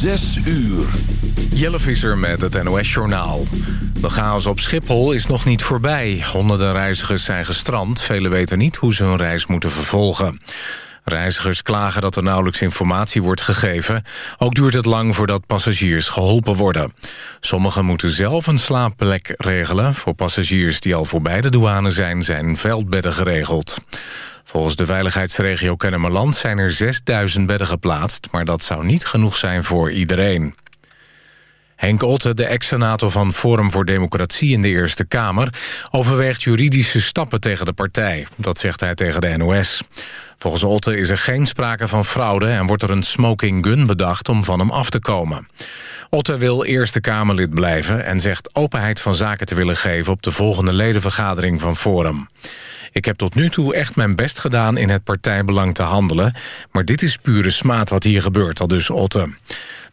Zes uur. Jelle Visser met het NOS-journaal. De chaos op Schiphol is nog niet voorbij. Honderden reizigers zijn gestrand. Velen weten niet hoe ze hun reis moeten vervolgen. Reizigers klagen dat er nauwelijks informatie wordt gegeven. Ook duurt het lang voordat passagiers geholpen worden. Sommigen moeten zelf een slaapplek regelen. Voor passagiers die al voorbij de douane zijn, zijn veldbedden geregeld. Volgens de veiligheidsregio Kennemerland zijn er 6000 bedden geplaatst... maar dat zou niet genoeg zijn voor iedereen. Henk Otte, de ex-senator van Forum voor Democratie in de Eerste Kamer... overweegt juridische stappen tegen de partij. Dat zegt hij tegen de NOS. Volgens Otte is er geen sprake van fraude... en wordt er een smoking gun bedacht om van hem af te komen. Otte wil Eerste Kamerlid blijven... en zegt openheid van zaken te willen geven... op de volgende ledenvergadering van Forum. Ik heb tot nu toe echt mijn best gedaan in het partijbelang te handelen... maar dit is pure smaad wat hier gebeurt, al dus Otte.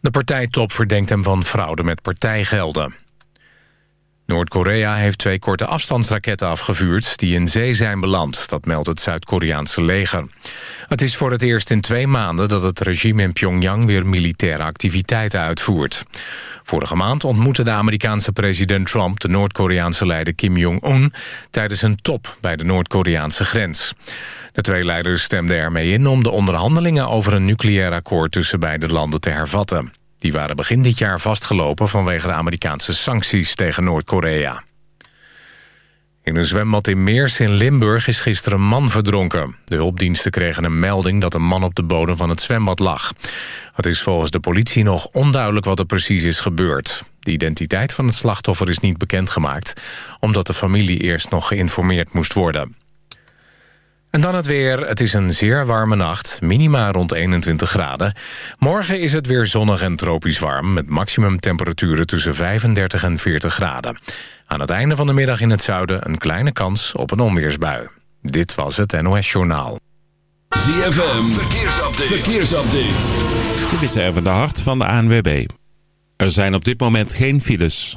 De partijtop verdenkt hem van fraude met partijgelden. Noord-Korea heeft twee korte afstandsraketten afgevuurd... die in zee zijn beland, dat meldt het Zuid-Koreaanse leger. Het is voor het eerst in twee maanden dat het regime in Pyongyang... weer militaire activiteiten uitvoert. Vorige maand ontmoette de Amerikaanse president Trump... de Noord-Koreaanse leider Kim Jong-un... tijdens een top bij de Noord-Koreaanse grens. De twee leiders stemden ermee in om de onderhandelingen... over een nucleair akkoord tussen beide landen te hervatten. Die waren begin dit jaar vastgelopen vanwege de Amerikaanse sancties tegen Noord-Korea. In een zwembad in Meers in Limburg is gisteren een man verdronken. De hulpdiensten kregen een melding dat een man op de bodem van het zwembad lag. Het is volgens de politie nog onduidelijk wat er precies is gebeurd. De identiteit van het slachtoffer is niet bekendgemaakt... omdat de familie eerst nog geïnformeerd moest worden. En dan het weer. Het is een zeer warme nacht. Minima rond 21 graden. Morgen is het weer zonnig en tropisch warm... met maximumtemperaturen tussen 35 en 40 graden. Aan het einde van de middag in het zuiden... een kleine kans op een onweersbui. Dit was het NOS Journaal. ZFM. Verkeersupdate. Verkeersupdate. Dit is even de hart van de ANWB. Er zijn op dit moment geen files.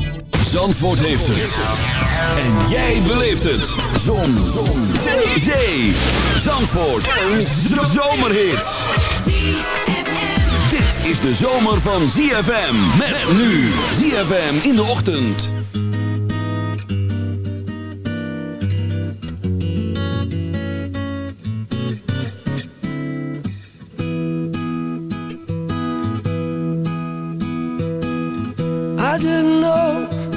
Zandvoort heeft het. En jij beleeft het. Zon. Zon. Zee. Zee. Zandvoort. Een zomerhit. Dit is de zomer van ZFM. Met nu. ZFM in de ochtend. I didn't know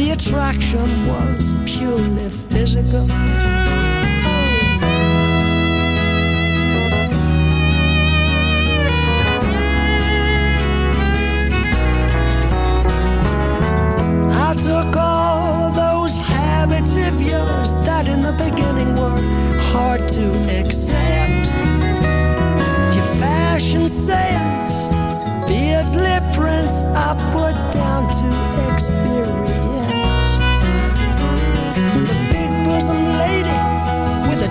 the attraction was purely physical. I took all those habits of yours that in the beginning were hard to accept. Your fashion sense, Beardsley prints, I put down to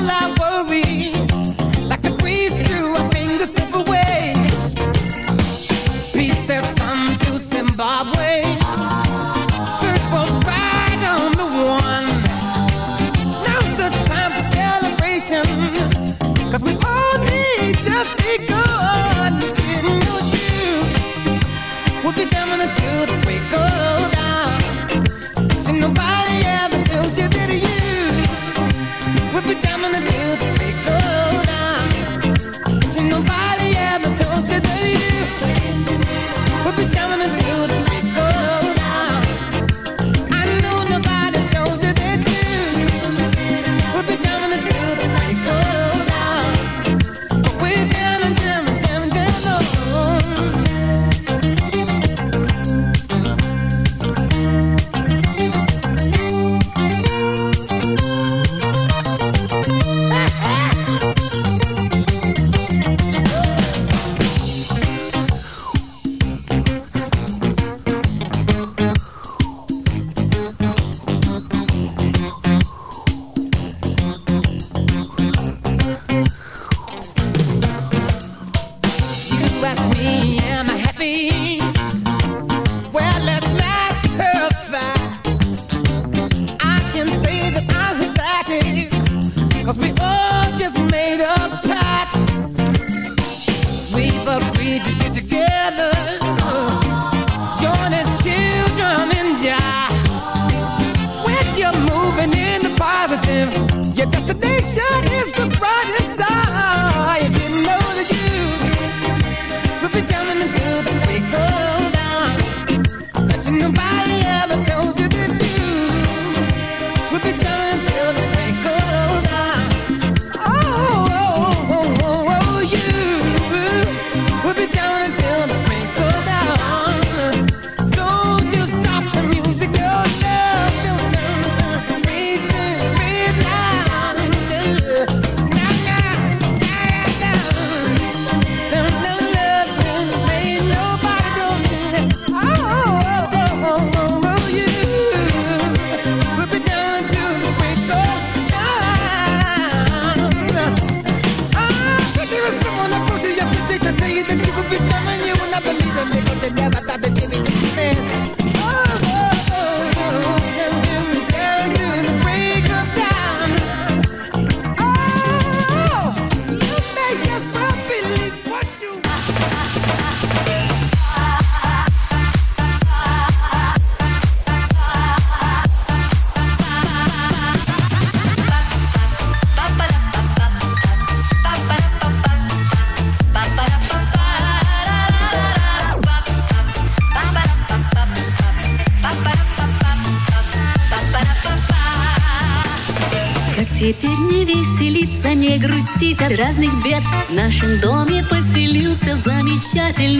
All I worry. замечательный.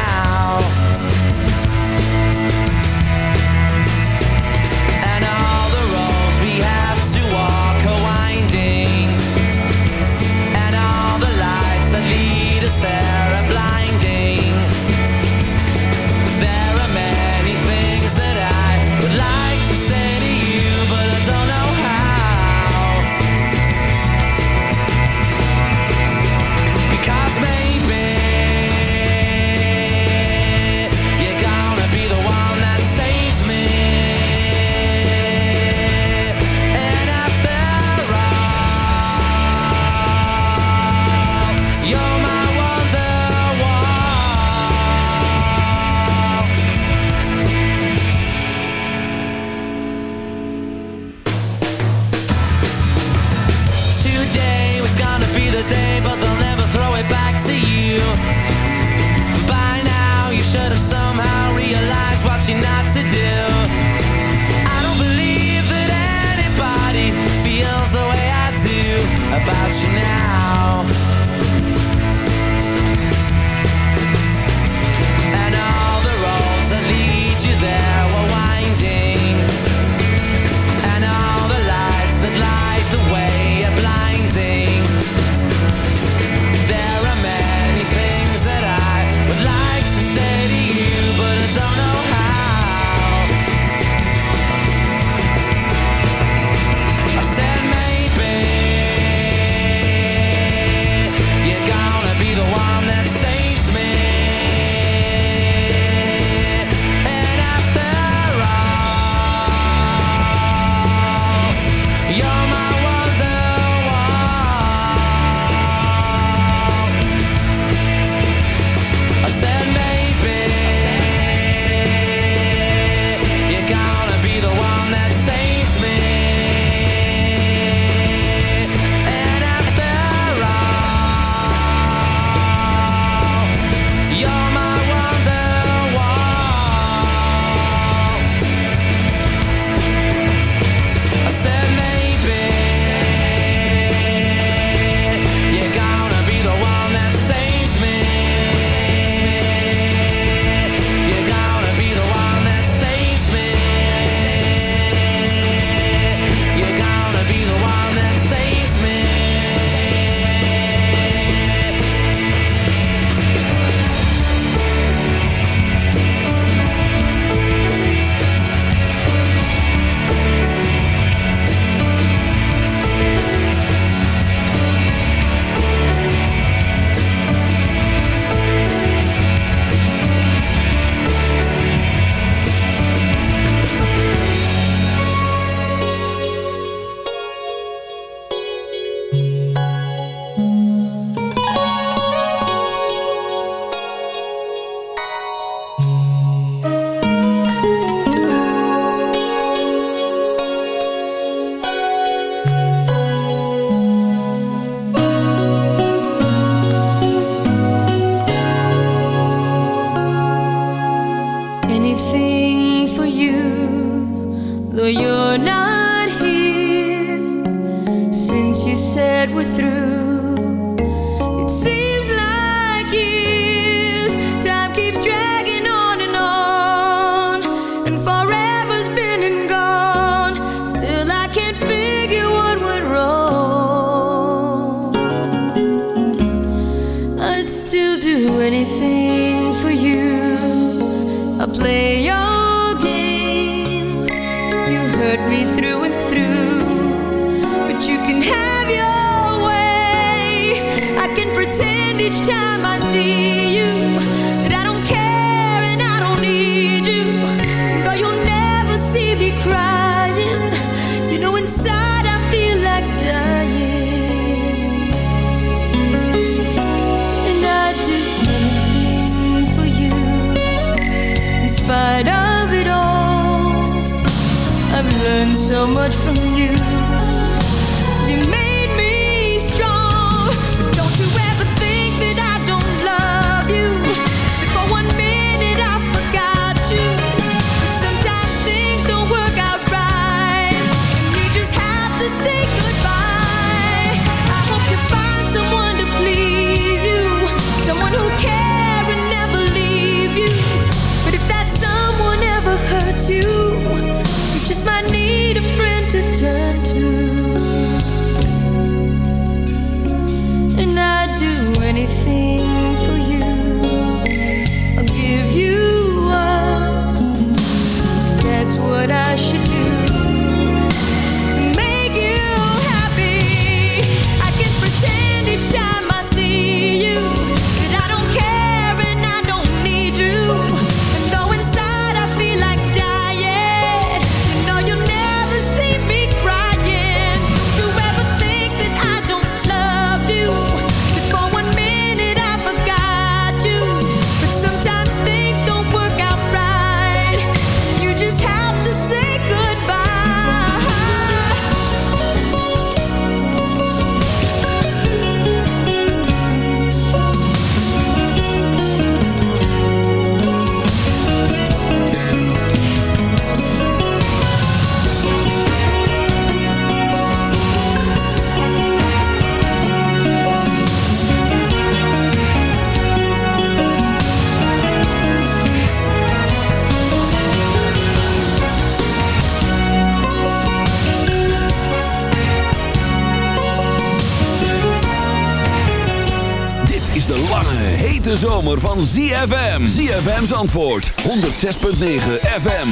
Much from hete zomer van ZFM. ZFM's antwoord. 106.9 FM.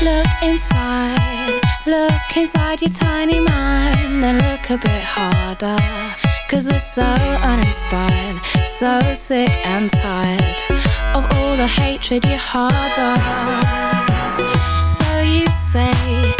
Look inside. Look inside your tiny mind. Then look a bit harder. Cause we're so uninspired. So sick and tired. Of all the hatred you harbor. So you say...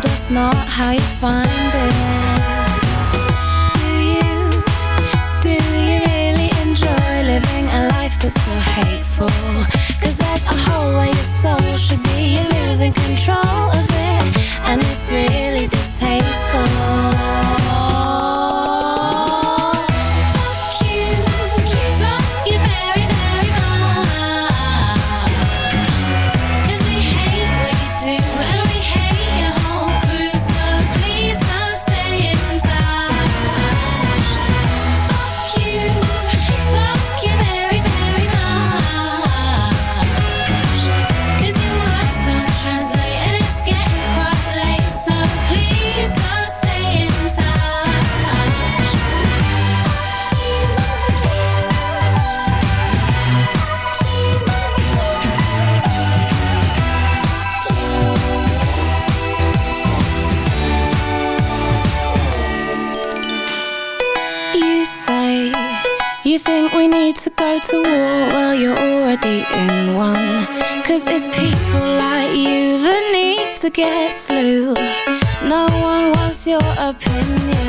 told us not how you find it. Do you, do you really enjoy living a life that's so hateful? Cause there's a hole where your soul should be, you're losing control opinion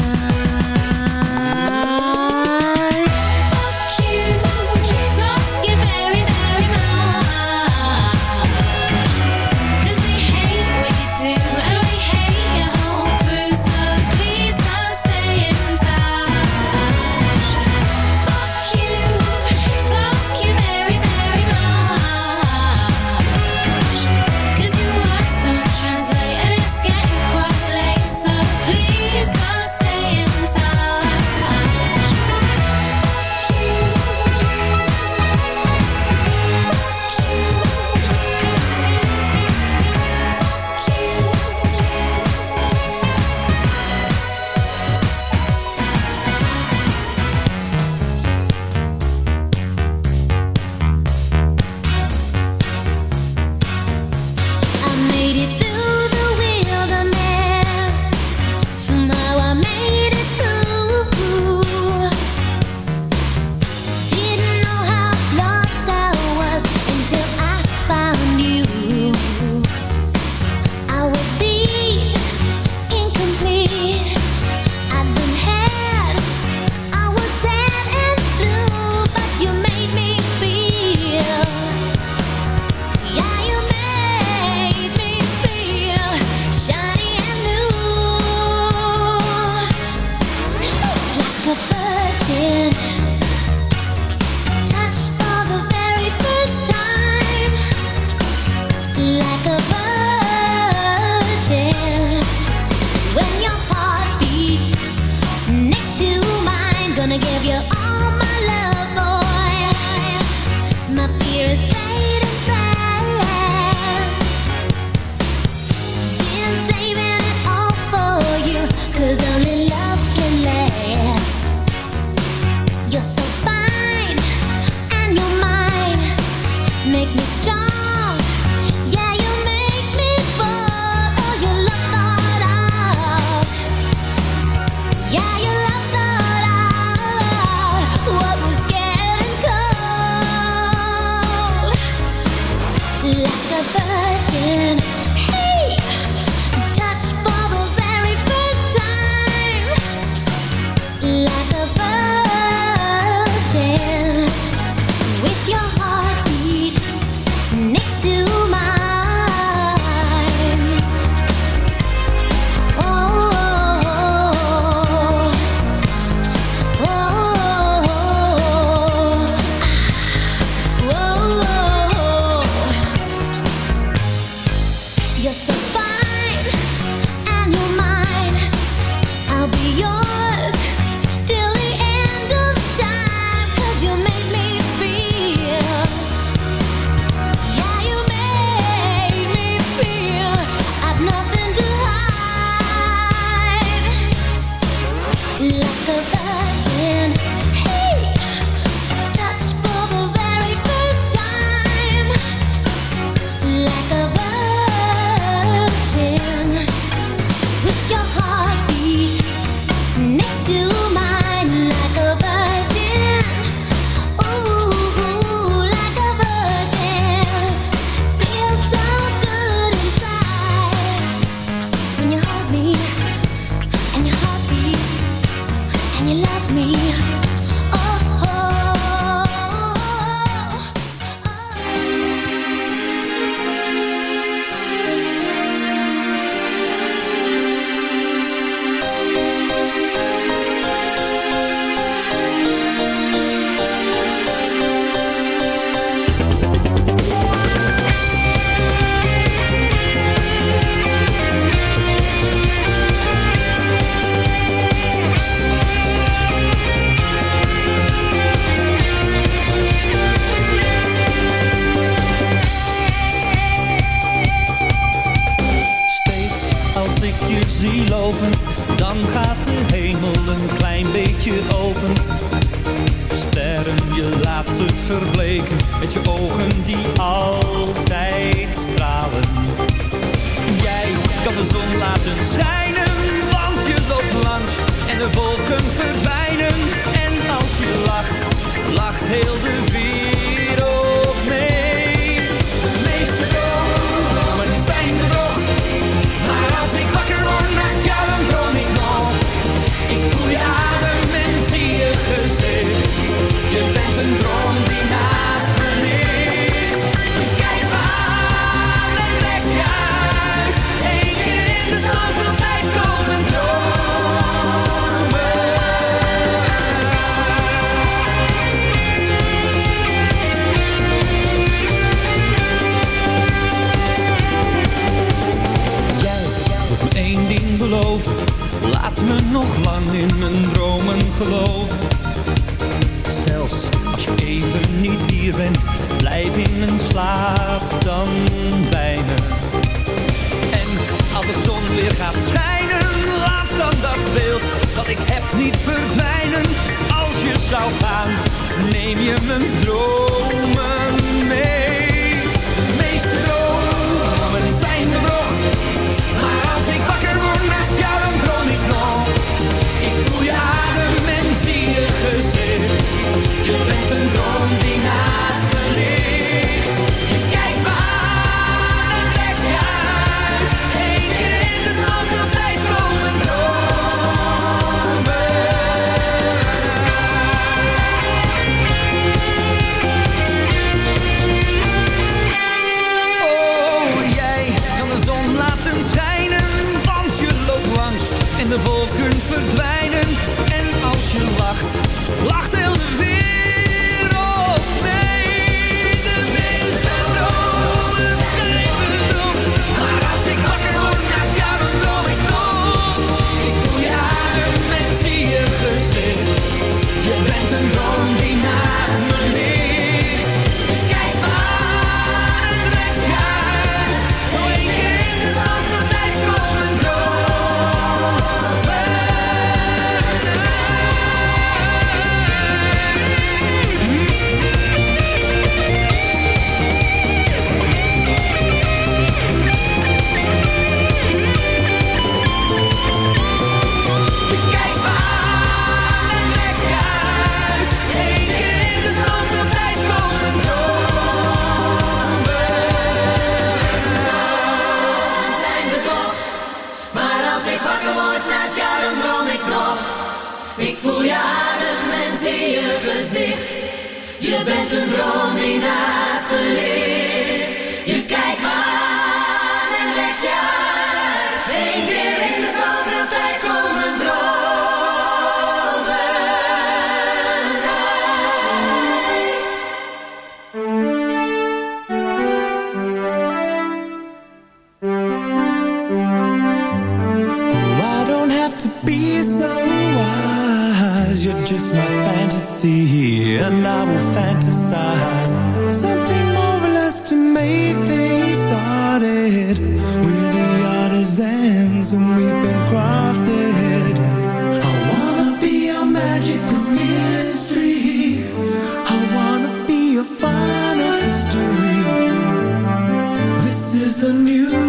the news.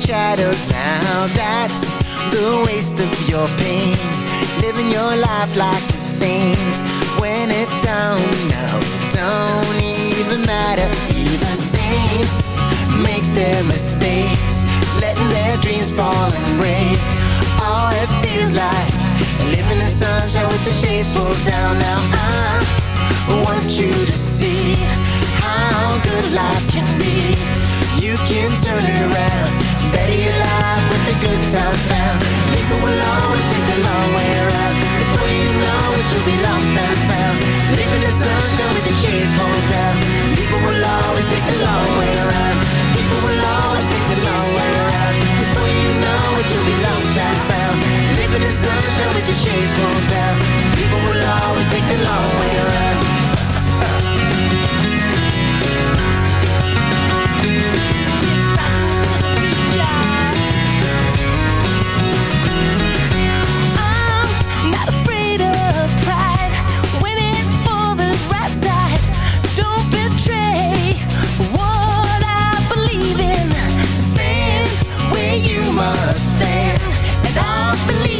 shadows. Now that's the waste of your pain, living your life like a saint. When it don't, it don't even matter. Even saints make their mistakes, letting their dreams fall and break. All it feels like living in sunshine with the shades pulled down. Now I want you to see how good life can be. You can turn it around, better your life with the good times found. People will always take the long way around. Before you know it, you'll be lost and found. Living in sunshine with the shades pulled down. People will always take the long way around. People will always take the long way around. Before you know it, you'll be lost and found. Living in sunshine with the shades pulled down. People will always take the long way around.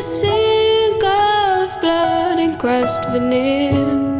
Sink of blood and crushed veneer.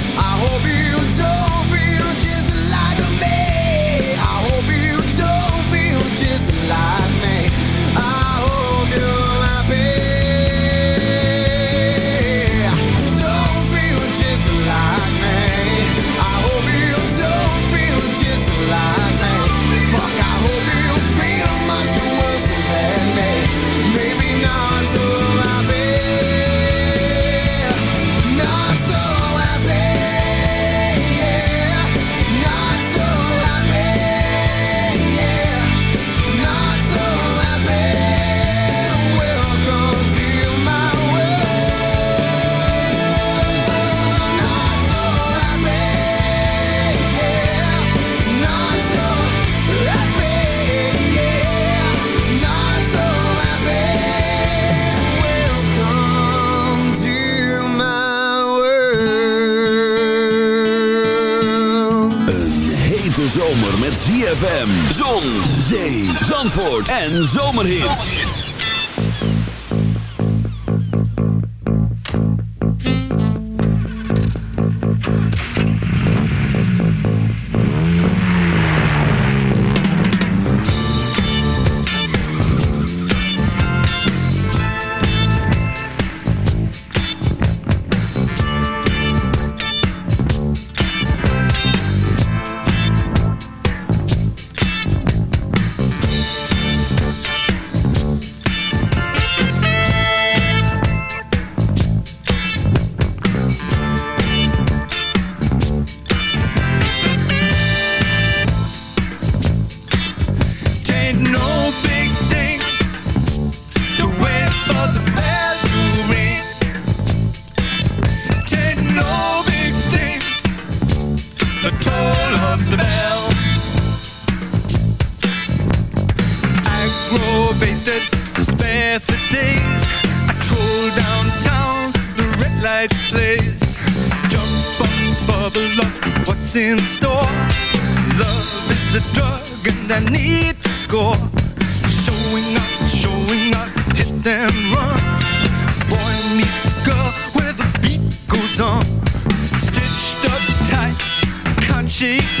en zomerhits. cheek.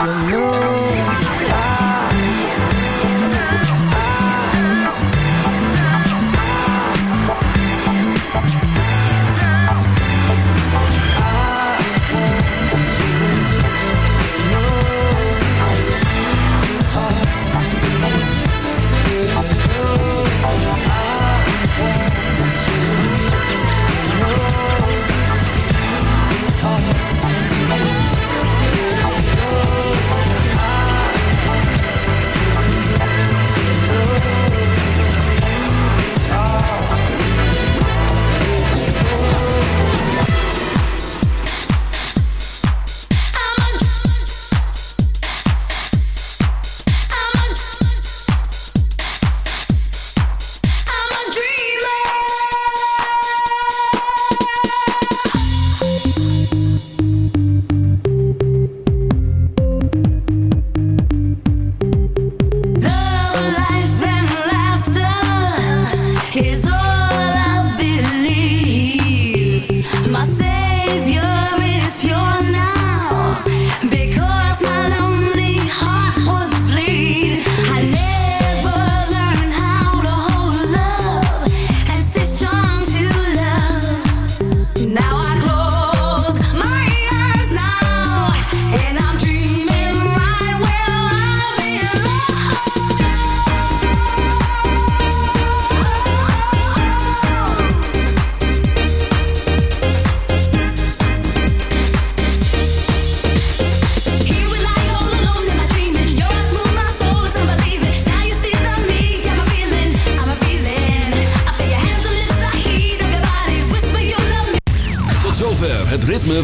you know?